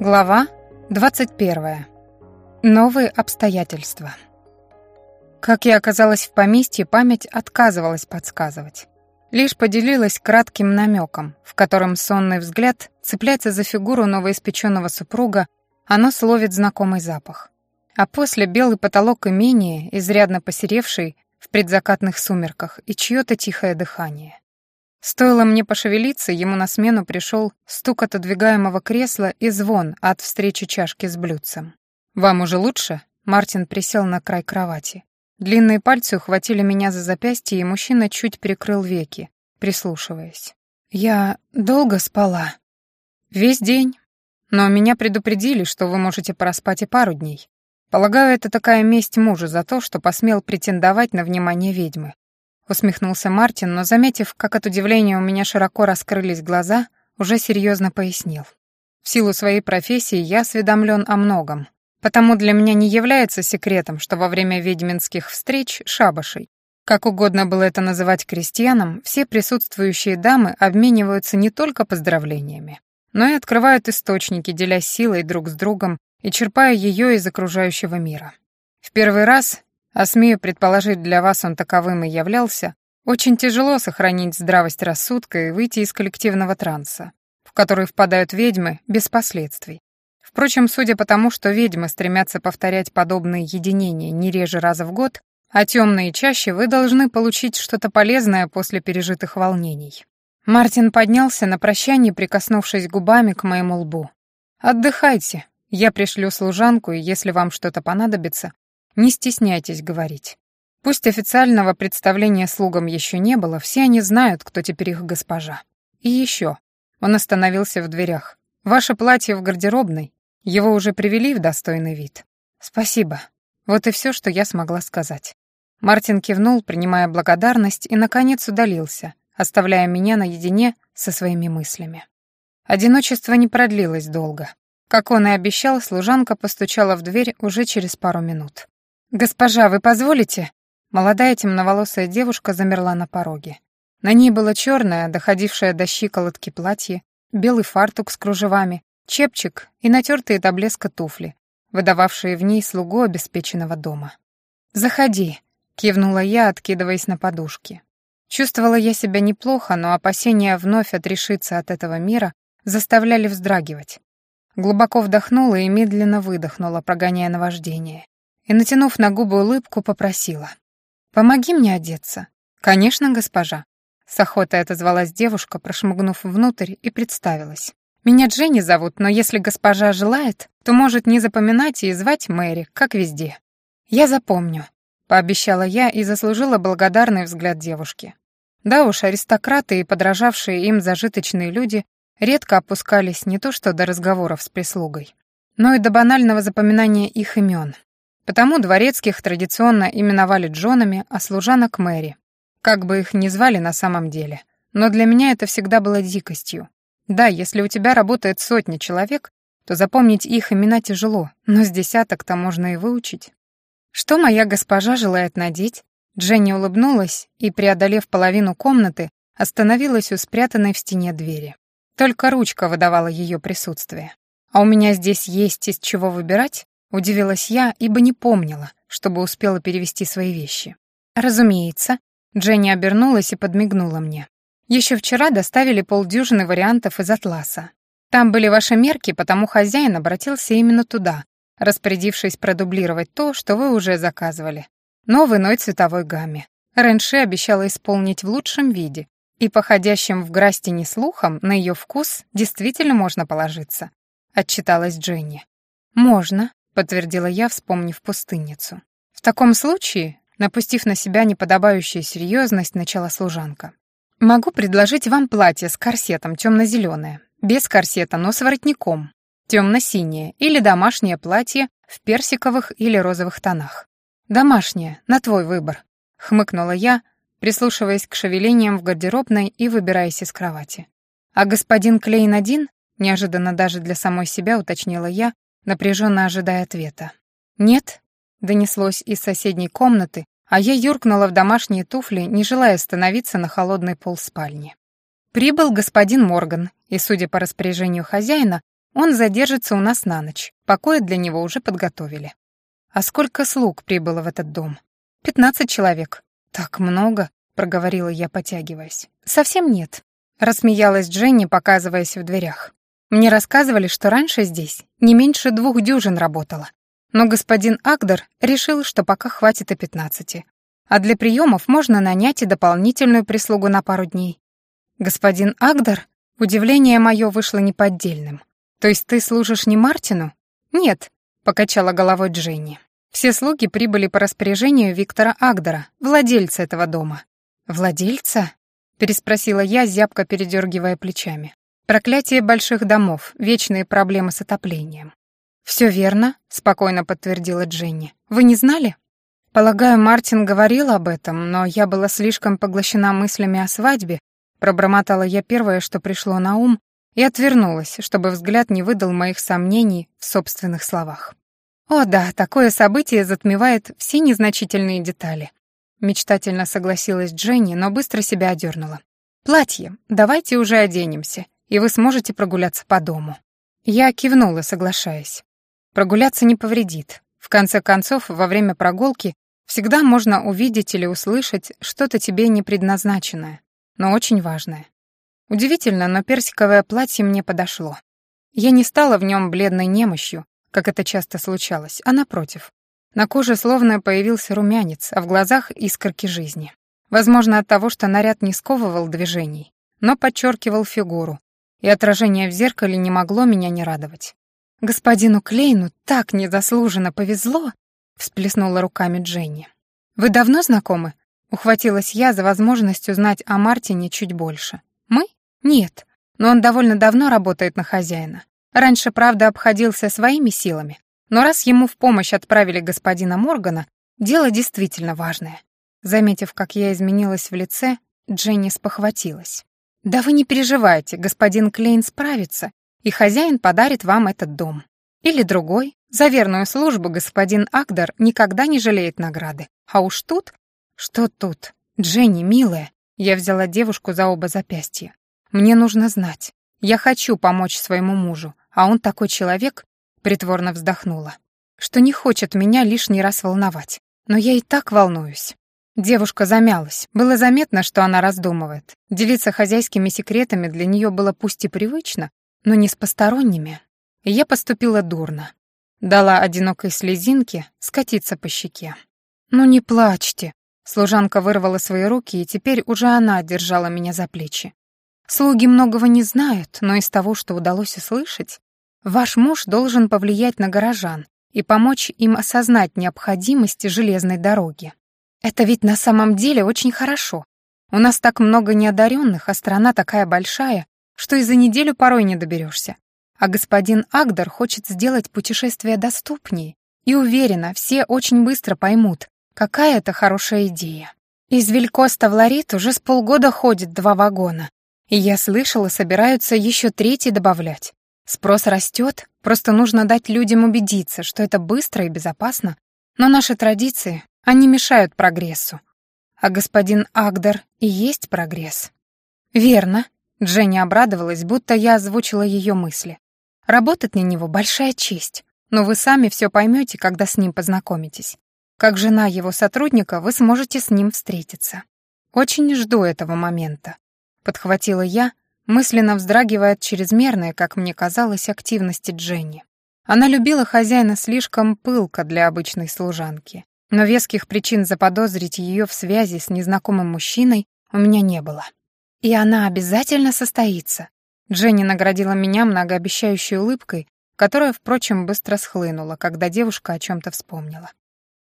Глава 21. Новые обстоятельства. Как я оказалась в поместье, память отказывалась подсказывать. Лишь поделилась кратким намеком, в котором сонный взгляд цепляется за фигуру новоиспеченного супруга, оно словит знакомый запах. А после белый потолок имения, изрядно посеревший в предзакатных сумерках, и чье-то тихое дыхание. Стоило мне пошевелиться, ему на смену пришел стук отодвигаемого кресла и звон от встречи чашки с блюдцем. «Вам уже лучше?» Мартин присел на край кровати. Длинные пальцы ухватили меня за запястье, и мужчина чуть прикрыл веки, прислушиваясь. «Я долго спала?» «Весь день. Но меня предупредили, что вы можете проспать и пару дней. Полагаю, это такая месть мужу за то, что посмел претендовать на внимание ведьмы усмехнулся Мартин, но, заметив, как от удивления у меня широко раскрылись глаза, уже серьезно пояснил. В силу своей профессии я осведомлен о многом, потому для меня не является секретом, что во время ведьминских встреч шабашей, как угодно было это называть крестьянам, все присутствующие дамы обмениваются не только поздравлениями, но и открывают источники, делясь силой друг с другом и черпая ее из окружающего мира. В первый раз а смею предположить, для вас он таковым и являлся, очень тяжело сохранить здравость рассудка и выйти из коллективного транса, в который впадают ведьмы без последствий. Впрочем, судя по тому, что ведьмы стремятся повторять подобные единения не реже раза в год, а темные чаще, вы должны получить что-то полезное после пережитых волнений. Мартин поднялся на прощание, прикоснувшись губами к моему лбу. «Отдыхайте. Я пришлю служанку, и если вам что-то понадобится, не стесняйтесь говорить. Пусть официального представления слугам еще не было, все они знают, кто теперь их госпожа. И еще. Он остановился в дверях. Ваше платье в гардеробной. Его уже привели в достойный вид. Спасибо. Вот и все, что я смогла сказать. Мартин кивнул, принимая благодарность, и, наконец, удалился, оставляя меня наедине со своими мыслями. Одиночество не продлилось долго. Как он и обещал, служанка постучала в дверь уже через пару минут. «Госпожа, вы позволите?» Молодая темноволосая девушка замерла на пороге. На ней было черное, доходившее до щиколотки платье, белый фартук с кружевами, чепчик и натертые до блеска туфли, выдававшие в ней слугу обеспеченного дома. «Заходи», — кивнула я, откидываясь на подушки. Чувствовала я себя неплохо, но опасения вновь отрешиться от этого мира заставляли вздрагивать. Глубоко вдохнула и медленно выдохнула, прогоняя наваждение и, натянув на губы улыбку, попросила. «Помоги мне одеться». «Конечно, госпожа». С охотой отозвалась девушка, прошмыгнув внутрь и представилась. «Меня Дженни зовут, но если госпожа желает, то может не запоминать и звать Мэри, как везде». «Я запомню», — пообещала я и заслужила благодарный взгляд девушки. Да уж, аристократы и подражавшие им зажиточные люди редко опускались не то что до разговоров с прислугой, но и до банального запоминания их имен, Потому дворецких традиционно именовали Джонами, а служанок Мэри. Как бы их ни звали на самом деле. Но для меня это всегда было дикостью. Да, если у тебя работает сотня человек, то запомнить их имена тяжело, но с десяток-то можно и выучить. Что моя госпожа желает надеть? Дженни улыбнулась и, преодолев половину комнаты, остановилась у спрятанной в стене двери. Только ручка выдавала ее присутствие. А у меня здесь есть из чего выбирать? Удивилась я, ибо не помнила, чтобы успела перевести свои вещи. Разумеется. Дженни обернулась и подмигнула мне. Еще вчера доставили полдюжины вариантов из атласа. Там были ваши мерки, потому хозяин обратился именно туда, распорядившись продублировать то, что вы уже заказывали. Но в иной цветовой гамме. Ренши обещала исполнить в лучшем виде, и походящим в Грастине слухам на ее вкус действительно можно положиться. Отчиталась Дженни. «Можно», — подтвердила я, вспомнив пустынницу. «В таком случае, напустив на себя неподобающую серьезность, начала служанка. «Могу предложить вам платье с корсетом темно-зеленое, без корсета, но с воротником, темно-синее или домашнее платье в персиковых или розовых тонах. Домашнее, на твой выбор», — хмыкнула я, прислушиваясь к шевелениям в гардеробной и выбираясь из кровати. «А господин Клейн один?» — неожиданно даже для самой себя уточнила я, напряженно ожидая ответа. «Нет», — донеслось из соседней комнаты, а я юркнула в домашние туфли, не желая становиться на холодный пол спальни. Прибыл господин Морган, и, судя по распоряжению хозяина, Он задержится у нас на ночь. Покои для него уже подготовили. А сколько слуг прибыло в этот дом? Пятнадцать человек. Так много, проговорила я, потягиваясь. Совсем нет, рассмеялась Дженни, показываясь в дверях. Мне рассказывали, что раньше здесь не меньше двух дюжин работало. Но господин Агдер решил, что пока хватит и пятнадцати. А для приемов можно нанять и дополнительную прислугу на пару дней. Господин Агдер, удивление мое вышло неподдельным. То есть ты служишь не Мартину? Нет, покачала головой Дженни. Все слуги прибыли по распоряжению Виктора Агдера, владельца этого дома. Владельца? переспросила я, зябко передергивая плечами. Проклятие больших домов, вечные проблемы с отоплением. Все верно, спокойно подтвердила Дженни. Вы не знали? Полагаю, Мартин говорил об этом, но я была слишком поглощена мыслями о свадьбе, пробормотала я первое, что пришло на ум, и отвернулась, чтобы взгляд не выдал моих сомнений в собственных словах. О да, такое событие затмевает все незначительные детали. Мечтательно согласилась Дженни, но быстро себя одернула. «Платье, давайте уже оденемся, и вы сможете прогуляться по дому». Я кивнула, соглашаясь. Прогуляться не повредит. В конце концов, во время прогулки всегда можно увидеть или услышать что-то тебе не предназначенное, но очень важное. Удивительно, но персиковое платье мне подошло. Я не стала в нем бледной немощью, как это часто случалось, а напротив. На коже словно появился румянец, а в глазах искорки жизни. Возможно, от того, что наряд не сковывал движений, но подчеркивал фигуру, и отражение в зеркале не могло меня не радовать. «Господину Клейну так незаслуженно повезло!» — всплеснула руками Дженни. «Вы давно знакомы?» — ухватилась я за возможность узнать о Мартине чуть больше. «Мы? Нет, но он довольно давно работает на хозяина. Раньше, правда, обходился своими силами, но раз ему в помощь отправили господина Моргана, дело действительно важное. Заметив, как я изменилась в лице, Дженни спохватилась. «Да вы не переживайте, господин Клейн справится, и хозяин подарит вам этот дом. Или другой. За верную службу господин Агдар никогда не жалеет награды. А уж тут... Что тут? Дженни, милая. Я взяла девушку за оба запястья. Мне нужно знать. Я хочу помочь своему мужу а он такой человек, притворно вздохнула, что не хочет меня лишний раз волновать. Но я и так волнуюсь. Девушка замялась. Было заметно, что она раздумывает. Делиться хозяйскими секретами для нее было пусть и привычно, но не с посторонними. Я поступила дурно. Дала одинокой слезинке скатиться по щеке. «Ну не плачьте», Служанка вырвала свои руки, и теперь уже она держала меня за плечи. Слуги многого не знают, но из того, что удалось услышать, ваш муж должен повлиять на горожан и помочь им осознать необходимость железной дороги. Это ведь на самом деле очень хорошо. У нас так много неодаренных, а страна такая большая, что и за неделю порой не доберешься. А господин Агдар хочет сделать путешествие доступнее, и уверена, все очень быстро поймут, какая это хорошая идея. Из Велькоста в Ларит уже с полгода ходит два вагона, и я слышала, собираются еще третий добавлять. Спрос растет, просто нужно дать людям убедиться, что это быстро и безопасно. Но наши традиции, они мешают прогрессу. А господин Агдар и есть прогресс. Верно. Дженни обрадовалась, будто я озвучила ее мысли. Работать на него — большая честь, но вы сами все поймете, когда с ним познакомитесь. Как жена его сотрудника вы сможете с ним встретиться. Очень жду этого момента. Подхватила я, мысленно вздрагивая от чрезмерной, как мне казалось, активности Дженни. Она любила хозяина слишком пылко для обычной служанки, но веских причин заподозрить ее в связи с незнакомым мужчиной у меня не было. И она обязательно состоится. Дженни наградила меня многообещающей улыбкой, которая, впрочем, быстро схлынула, когда девушка о чем-то вспомнила.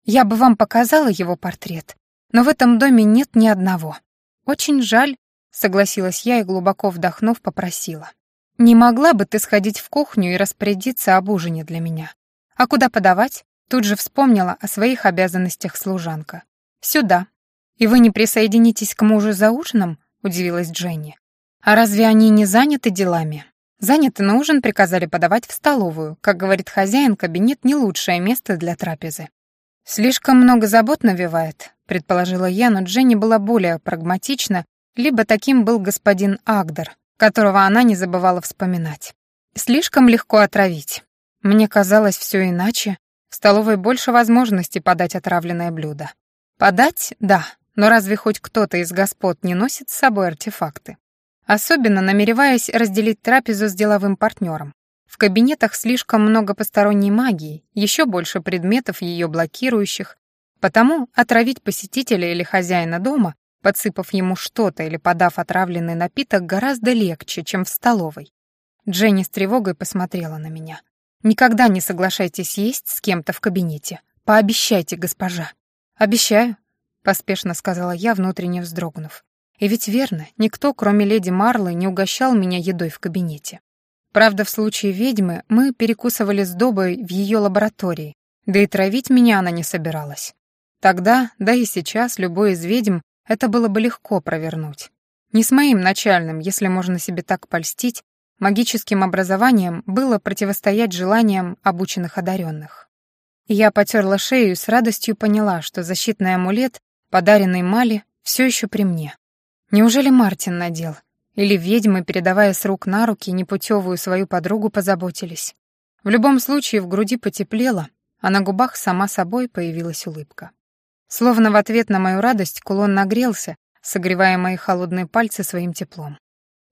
«Я бы вам показала его портрет, но в этом доме нет ни одного. Очень жаль, Согласилась я и, глубоко вдохнув, попросила. «Не могла бы ты сходить в кухню и распорядиться об ужине для меня? А куда подавать?» Тут же вспомнила о своих обязанностях служанка. «Сюда. И вы не присоединитесь к мужу за ужином?» — удивилась Дженни. «А разве они не заняты делами?» «Заняты, но ужин приказали подавать в столовую. Как говорит хозяин, кабинет — не лучшее место для трапезы». «Слишком много забот навевает», — предположила я, но Дженни была более прагматична либо таким был господин Агдар, которого она не забывала вспоминать. Слишком легко отравить. Мне казалось все иначе. В столовой больше возможностей подать отравленное блюдо. Подать — да, но разве хоть кто-то из господ не носит с собой артефакты? Особенно намереваясь разделить трапезу с деловым партнером. В кабинетах слишком много посторонней магии, еще больше предметов ее блокирующих, потому отравить посетителя или хозяина дома, подсыпав ему что-то или подав отравленный напиток, гораздо легче, чем в столовой. Дженни с тревогой посмотрела на меня. «Никогда не соглашайтесь есть с кем-то в кабинете. Пообещайте, госпожа». «Обещаю», — поспешно сказала я, внутренне вздрогнув. И ведь верно, никто, кроме леди Марлы, не угощал меня едой в кабинете. Правда, в случае ведьмы мы перекусывали с Добой в ее лаборатории, да и травить меня она не собиралась. Тогда, да и сейчас, любой из ведьм это было бы легко провернуть. Не с моим начальным, если можно себе так польстить, магическим образованием было противостоять желаниям обученных одаренных. Я потерла шею и с радостью поняла, что защитный амулет, подаренный Мали, все еще при мне. Неужели Мартин надел? Или ведьмы, передавая с рук на руки непутевую свою подругу, позаботились? В любом случае в груди потеплело, а на губах сама собой появилась улыбка. Словно в ответ на мою радость кулон нагрелся, согревая мои холодные пальцы своим теплом.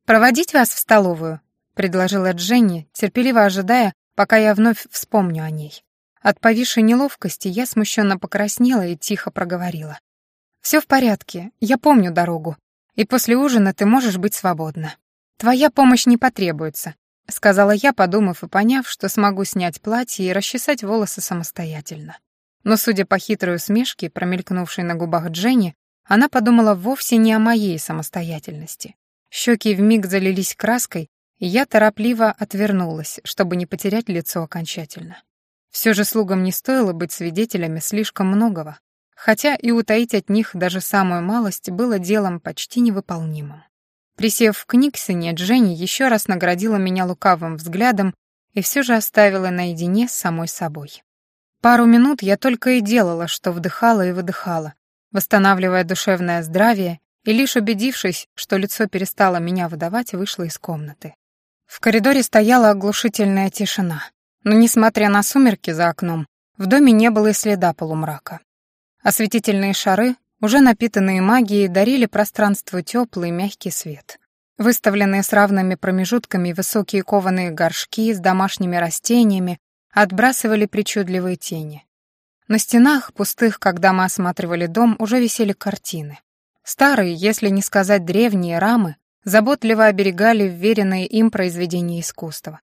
«Проводить вас в столовую?» — предложила Дженни, терпеливо ожидая, пока я вновь вспомню о ней. От повисшей неловкости я смущенно покраснела и тихо проговорила. «Все в порядке, я помню дорогу и после ужина ты можешь быть свободна. Твоя помощь не потребуется», — сказала я, подумав и поняв, что смогу снять платье и расчесать волосы самостоятельно. Но, судя по хитрой усмешке, промелькнувшей на губах Дженни, она подумала вовсе не о моей самостоятельности. Щеки вмиг залились краской, я торопливо отвернулась, чтобы не потерять лицо окончательно. Все же слугам не стоило быть свидетелями слишком многого, хотя и утаить от них даже самую малость было делом почти невыполнимым. Присев к Никсоне, Дженни еще раз наградила меня лукавым взглядом и все же оставила наедине с самой собой. Пару минут я только и делала, что вдыхала и выдыхала, восстанавливая душевное здравие, и лишь убедившись, что лицо перестало меня выдавать, вышла из комнаты. В коридоре стояла оглушительная тишина, но, несмотря на сумерки за окном, в доме не было и следа полумрака. Осветительные шары, уже напитанные магией, дарили пространству теплый мягкий свет. Выставленные с равными промежутками высокие кованые горшки с домашними растениями отбрасывали причудливые тени. На стенах, пустых, когда мы осматривали дом, уже висели картины. Старые, если не сказать древние, рамы заботливо оберегали вверенные им произведения искусства.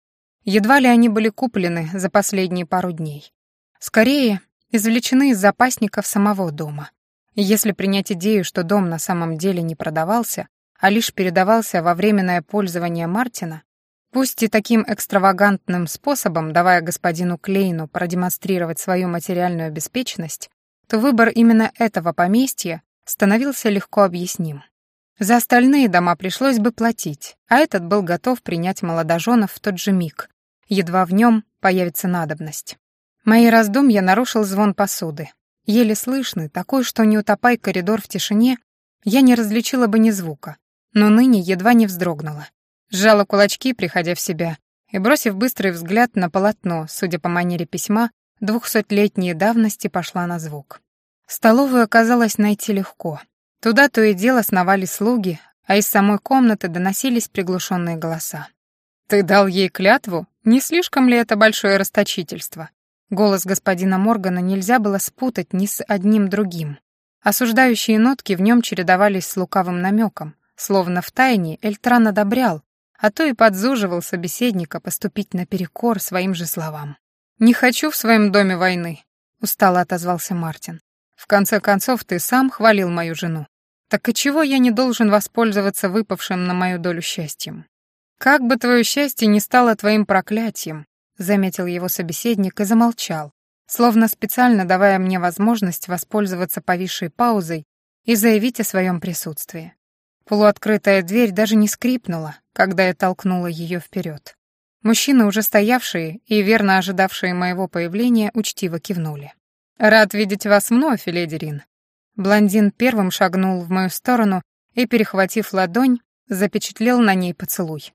Едва ли они были куплены за последние пару дней. Скорее, извлечены из запасников самого дома. Если принять идею, что дом на самом деле не продавался, а лишь передавался во временное пользование Мартина, пусть и таким экстравагантным способом, давая господину Клейну продемонстрировать свою материальную обеспеченность, то выбор именно этого поместья становился легко объясним. За остальные дома пришлось бы платить, а этот был готов принять молодоженов в тот же миг, едва в нем появится надобность. Мои раздумья нарушил звон посуды. Еле слышный, такой, что не утопай коридор в тишине, я не различила бы ни звука, но ныне едва не вздрогнула. Сжала кулачки, приходя в себя, и, бросив быстрый взгляд на полотно, судя по манере письма, двухсотлетней давности пошла на звук. Столовую оказалось найти легко. Туда то и дело сновали слуги, а из самой комнаты доносились приглушенные голоса. «Ты дал ей клятву? Не слишком ли это большое расточительство?» Голос господина Моргана нельзя было спутать ни с одним другим. Осуждающие нотки в нем чередовались с лукавым намеком, словно в тайне Эльтран одобрял, а то и подзуживал собеседника поступить наперекор своим же словам. «Не хочу в своем доме войны», — устало отозвался Мартин. «В конце концов, ты сам хвалил мою жену. Так и чего я не должен воспользоваться выпавшим на мою долю счастьем? Как бы твое счастье не стало твоим проклятием, заметил его собеседник и замолчал, словно специально давая мне возможность воспользоваться повисшей паузой и заявить о своем присутствии. Полуоткрытая дверь даже не скрипнула, когда я толкнула ее вперед. Мужчины, уже стоявшие и верно ожидавшие моего появления, учтиво кивнули. «Рад видеть вас вновь, леди Рин». Блондин первым шагнул в мою сторону и, перехватив ладонь, запечатлел на ней поцелуй.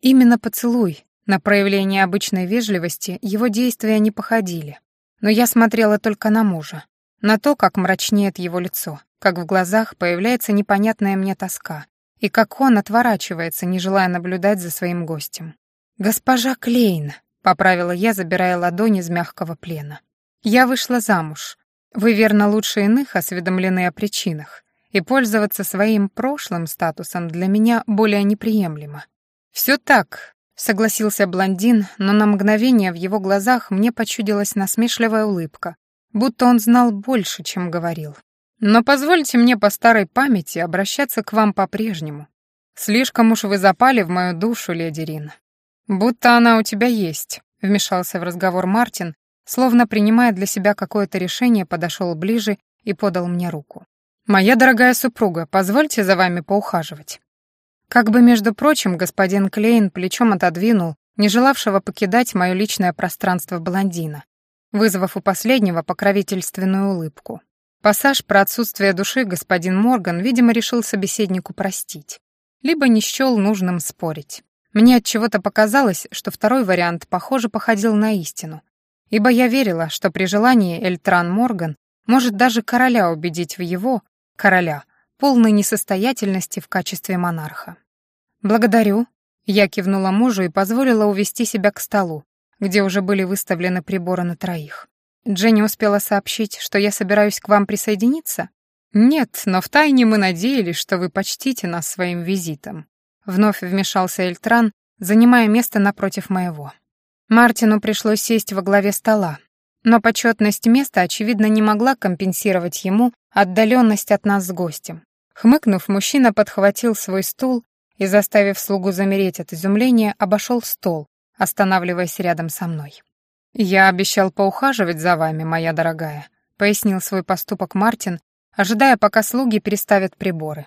Именно поцелуй, На проявление обычной вежливости его действия не походили. Но я смотрела только на мужа, на то, как мрачнеет его лицо, как в глазах появляется непонятная мне тоска, и как он отворачивается, не желая наблюдать за своим гостем. «Госпожа Клейн», — поправила я, забирая ладонь из мягкого плена. «Я вышла замуж. Вы, верно, лучше иных осведомлены о причинах, и пользоваться своим прошлым статусом для меня более неприемлемо». «Все так», — согласился блондин, но на мгновение в его глазах мне почудилась насмешливая улыбка, будто он знал больше, чем говорил. Но позвольте мне по старой памяти обращаться к вам по-прежнему. Слишком уж вы запали в мою душу, леди Рин. Будто она у тебя есть, вмешался в разговор Мартин, словно принимая для себя какое-то решение, подошел ближе и подал мне руку. «Моя дорогая супруга, позвольте за вами поухаживать». Как бы, между прочим, господин Клейн плечом отодвинул, не желавшего покидать мое личное пространство блондина, вызвав у последнего покровительственную улыбку. Пассаж про отсутствие души господин Морган, видимо, решил собеседнику простить. Либо не счел нужным спорить. Мне от чего-то показалось, что второй вариант, похоже, походил на истину. Ибо я верила, что при желании Эльтран Морган может даже короля убедить в его, короля, полной несостоятельности в качестве монарха. «Благодарю», — я кивнула мужу и позволила увести себя к столу, где уже были выставлены приборы на троих. Дженни успела сообщить, что я собираюсь к вам присоединиться? Нет, но втайне мы надеялись, что вы почтите нас своим визитом. Вновь вмешался Эльтран, занимая место напротив моего. Мартину пришлось сесть во главе стола, но почетность места, очевидно, не могла компенсировать ему отдаленность от нас с гостем. Хмыкнув, мужчина подхватил свой стул и, заставив слугу замереть от изумления, обошел стол, останавливаясь рядом со мной. «Я обещал поухаживать за вами, моя дорогая», — пояснил свой поступок Мартин, ожидая, пока слуги переставят приборы.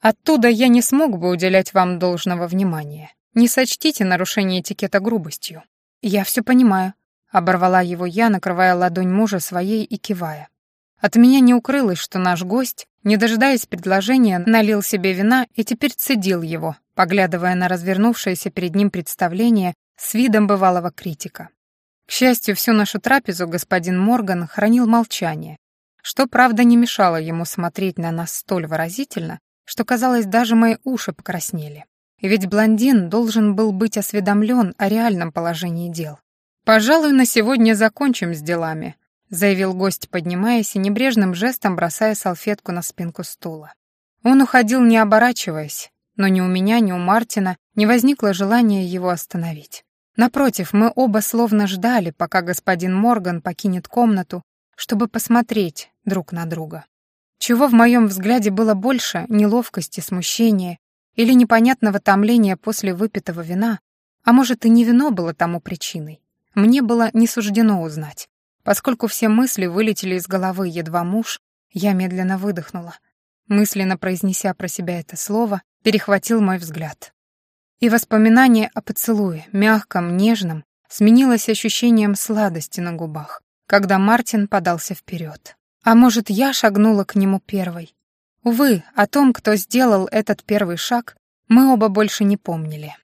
«Оттуда я не смог бы уделять вам должного внимания. Не сочтите нарушение этикета грубостью». «Я все понимаю», — оборвала его я, накрывая ладонь мужа своей и кивая. От меня не укрылось, что наш гость, не дожидаясь предложения, налил себе вина и теперь цедил его, поглядывая на развернувшееся перед ним представление с видом бывалого критика. К счастью, всю нашу трапезу господин Морган хранил молчание, что, правда, не мешало ему смотреть на нас столь выразительно, что, казалось, даже мои уши покраснели. Ведь блондин должен был быть осведомлен о реальном положении дел. «Пожалуй, на сегодня закончим с делами», — заявил гость, поднимаясь и небрежным жестом бросая салфетку на спинку стула. Он уходил, не оборачиваясь, но ни у меня, ни у Мартина не возникло желания его остановить. Напротив, мы оба словно ждали, пока господин Морган покинет комнату, чтобы посмотреть друг на друга. Чего в моем взгляде было больше неловкости, смущения или непонятного томления после выпитого вина, а может и не вино было тому причиной, мне было не суждено узнать. Поскольку все мысли вылетели из головы едва муж, я медленно выдохнула. Мысленно произнеся про себя это слово, перехватил мой взгляд. И воспоминание о поцелуе, мягком, нежном, сменилось ощущением сладости на губах, когда Мартин подался вперед. А может, я шагнула к нему первой? Увы, о том, кто сделал этот первый шаг, мы оба больше не помнили.